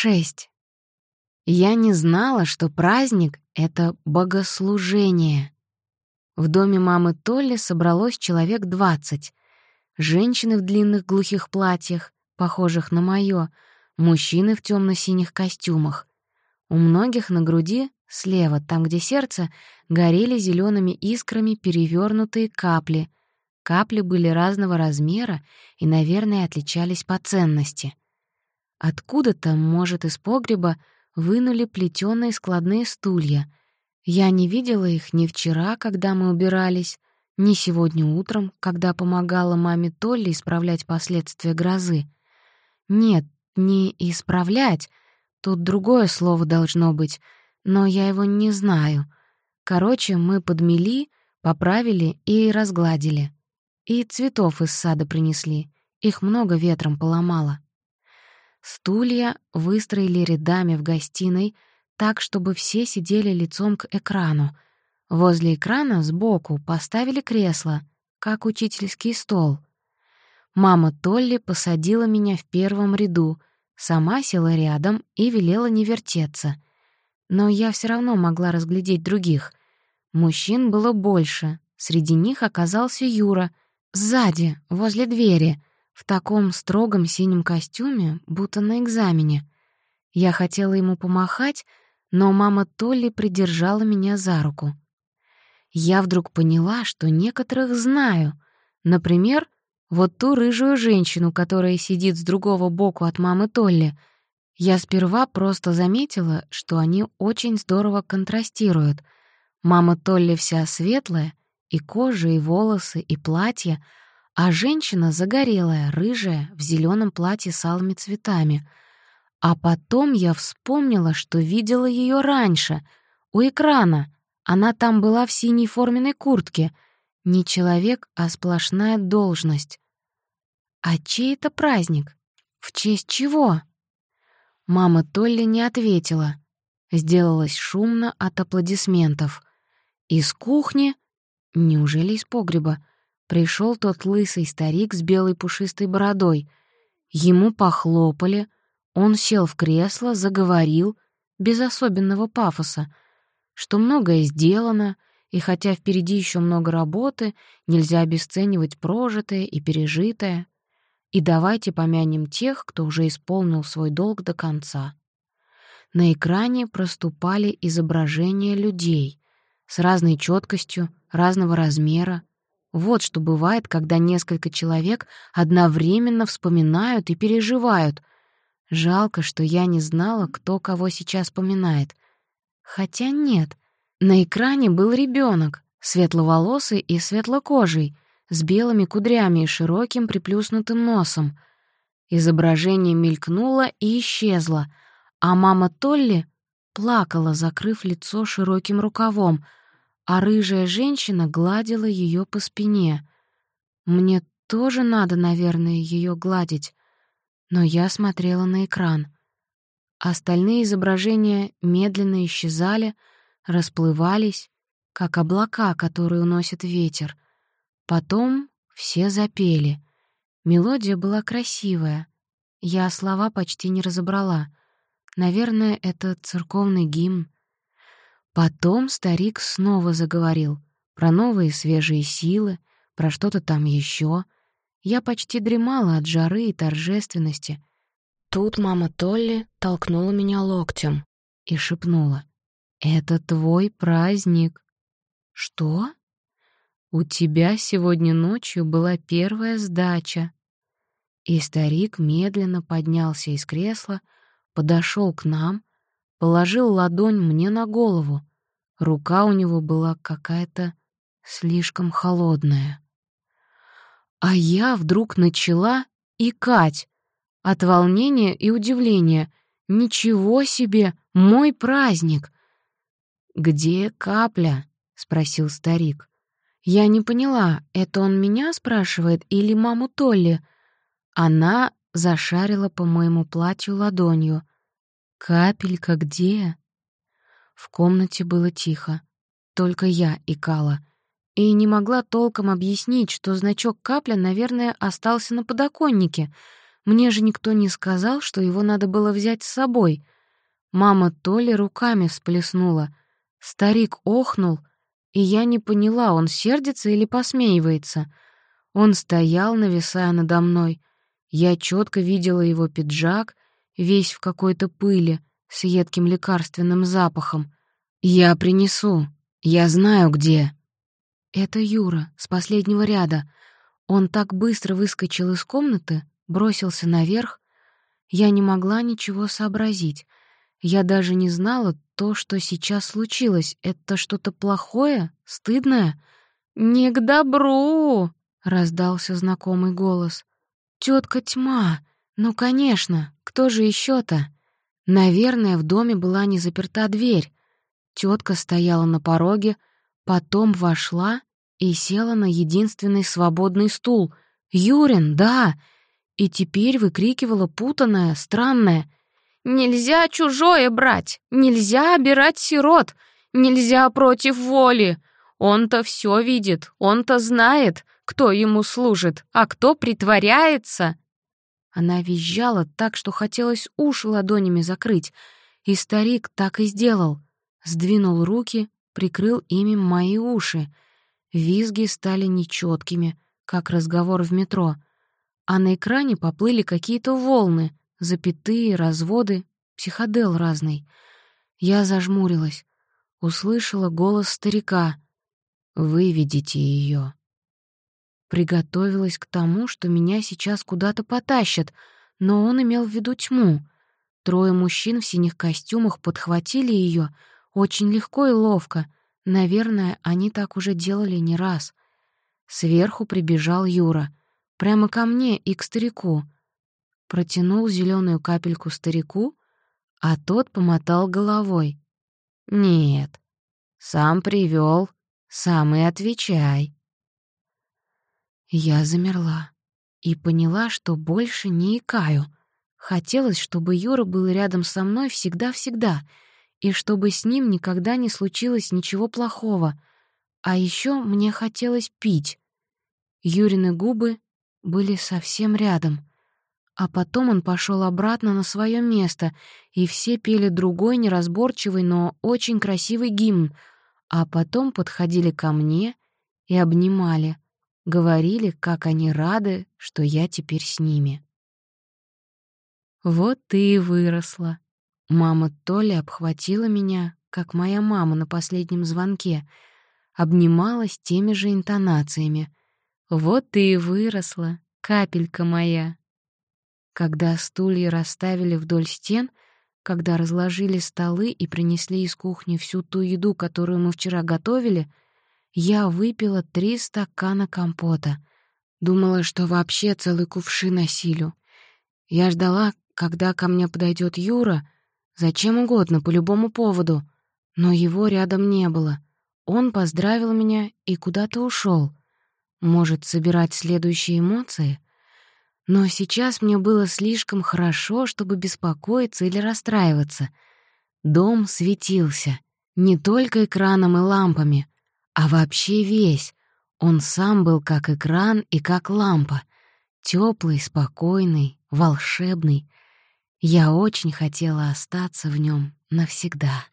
6. Я не знала, что праздник — это богослужение. В доме мамы Толли собралось человек двадцать. Женщины в длинных глухих платьях, похожих на моё, мужчины в темно синих костюмах. У многих на груди, слева, там, где сердце, горели зелеными искрами перевернутые капли. Капли были разного размера и, наверное, отличались по ценности — Откуда-то, может, из погреба вынули плетёные складные стулья. Я не видела их ни вчера, когда мы убирались, ни сегодня утром, когда помогала маме Толли исправлять последствия грозы. Нет, не исправлять, тут другое слово должно быть, но я его не знаю. Короче, мы подмели, поправили и разгладили. И цветов из сада принесли, их много ветром поломало. Стулья выстроили рядами в гостиной, так, чтобы все сидели лицом к экрану. Возле экрана сбоку поставили кресло, как учительский стол. Мама Толли посадила меня в первом ряду, сама села рядом и велела не вертеться. Но я все равно могла разглядеть других. Мужчин было больше, среди них оказался Юра, сзади, возле двери — в таком строгом синем костюме, будто на экзамене. Я хотела ему помахать, но мама Толли придержала меня за руку. Я вдруг поняла, что некоторых знаю. Например, вот ту рыжую женщину, которая сидит с другого боку от мамы Толли. Я сперва просто заметила, что они очень здорово контрастируют. Мама Толли вся светлая, и кожа, и волосы, и платье — а женщина загорелая, рыжая, в зеленом платье с алыми цветами. А потом я вспомнила, что видела ее раньше, у экрана. Она там была в синей форменной куртке. Не человек, а сплошная должность. А чей это праздник? В честь чего? Мама Толли не ответила. Сделалось шумно от аплодисментов. Из кухни, неужели из погреба, Пришел тот лысый старик с белой пушистой бородой. Ему похлопали, он сел в кресло, заговорил, без особенного пафоса, что многое сделано, и хотя впереди еще много работы, нельзя обесценивать прожитое и пережитое. И давайте помянем тех, кто уже исполнил свой долг до конца. На экране проступали изображения людей с разной четкостью, разного размера, вот что бывает, когда несколько человек одновременно вспоминают и переживают. Жалко, что я не знала, кто кого сейчас поминает. Хотя нет, на экране был ребенок, светловолосый и светлокожий, с белыми кудрями и широким приплюснутым носом. Изображение мелькнуло и исчезло, а мама Толли плакала, закрыв лицо широким рукавом — а рыжая женщина гладила ее по спине. Мне тоже надо, наверное, ее гладить, но я смотрела на экран. Остальные изображения медленно исчезали, расплывались, как облака, которые уносит ветер. Потом все запели. Мелодия была красивая. Я слова почти не разобрала. Наверное, это церковный гимн. Потом старик снова заговорил про новые свежие силы, про что-то там еще. Я почти дремала от жары и торжественности. Тут мама Толли толкнула меня локтем и шепнула. «Это твой праздник». «Что?» «У тебя сегодня ночью была первая сдача». И старик медленно поднялся из кресла, подошел к нам, положил ладонь мне на голову. Рука у него была какая-то слишком холодная. А я вдруг начала икать от волнения и удивления. «Ничего себе! Мой праздник!» «Где капля?» — спросил старик. Я не поняла, это он меня спрашивает или маму Толли. Она зашарила по моему платью ладонью. «Капелька где?» В комнате было тихо. Только я икала. И не могла толком объяснить, что значок капля, наверное, остался на подоконнике. Мне же никто не сказал, что его надо было взять с собой. Мама то ли руками всплеснула. Старик охнул, и я не поняла, он сердится или посмеивается. Он стоял, нависая надо мной. Я четко видела его пиджак, весь в какой-то пыли, с едким лекарственным запахом. «Я принесу. Я знаю, где». Это Юра, с последнего ряда. Он так быстро выскочил из комнаты, бросился наверх. Я не могла ничего сообразить. Я даже не знала то, что сейчас случилось. Это что-то плохое? Стыдное? «Не к добру!» — раздался знакомый голос. Тетка тьма! Ну, конечно, кто же еще то Наверное, в доме была не заперта дверь. Тетка стояла на пороге, потом вошла и села на единственный свободный стул. «Юрин, да!» И теперь выкрикивала путанное, странное. «Нельзя чужое брать! Нельзя обирать сирот! Нельзя против воли! Он-то все видит, он-то знает, кто ему служит, а кто притворяется!» Она визжала так, что хотелось уши ладонями закрыть, и старик так и сделал. Сдвинул руки, прикрыл ими мои уши. Визги стали нечеткими, как разговор в метро, а на экране поплыли какие-то волны, запятые, разводы, психодел разный. Я зажмурилась, услышала голос старика. «Выведите ее. Приготовилась к тому, что меня сейчас куда-то потащат, но он имел в виду тьму. Трое мужчин в синих костюмах подхватили ее очень легко и ловко. Наверное, они так уже делали не раз. Сверху прибежал Юра. Прямо ко мне и к старику. Протянул зеленую капельку старику, а тот помотал головой. «Нет, сам привел, сам и отвечай». Я замерла и поняла, что больше не икаю. Хотелось, чтобы Юра был рядом со мной всегда-всегда, и чтобы с ним никогда не случилось ничего плохого. А еще мне хотелось пить. Юрины губы были совсем рядом. А потом он пошел обратно на свое место, и все пели другой неразборчивый, но очень красивый гимн, а потом подходили ко мне и обнимали — говорили, как они рады, что я теперь с ними. Вот ты и выросла. Мама Толя обхватила меня, как моя мама на последнем звонке, обнималась теми же интонациями. Вот ты и выросла, капелька моя. Когда стулья расставили вдоль стен, когда разложили столы и принесли из кухни всю ту еду, которую мы вчера готовили — я выпила три стакана компота. Думала, что вообще целый кувшин осилю. Я ждала, когда ко мне подойдет Юра, зачем угодно, по любому поводу, но его рядом не было. Он поздравил меня и куда-то ушел. Может, собирать следующие эмоции? Но сейчас мне было слишком хорошо, чтобы беспокоиться или расстраиваться. Дом светился, не только экраном и лампами — а вообще весь. Он сам был как экран и как лампа. Теплый, спокойный, волшебный. Я очень хотела остаться в нем навсегда.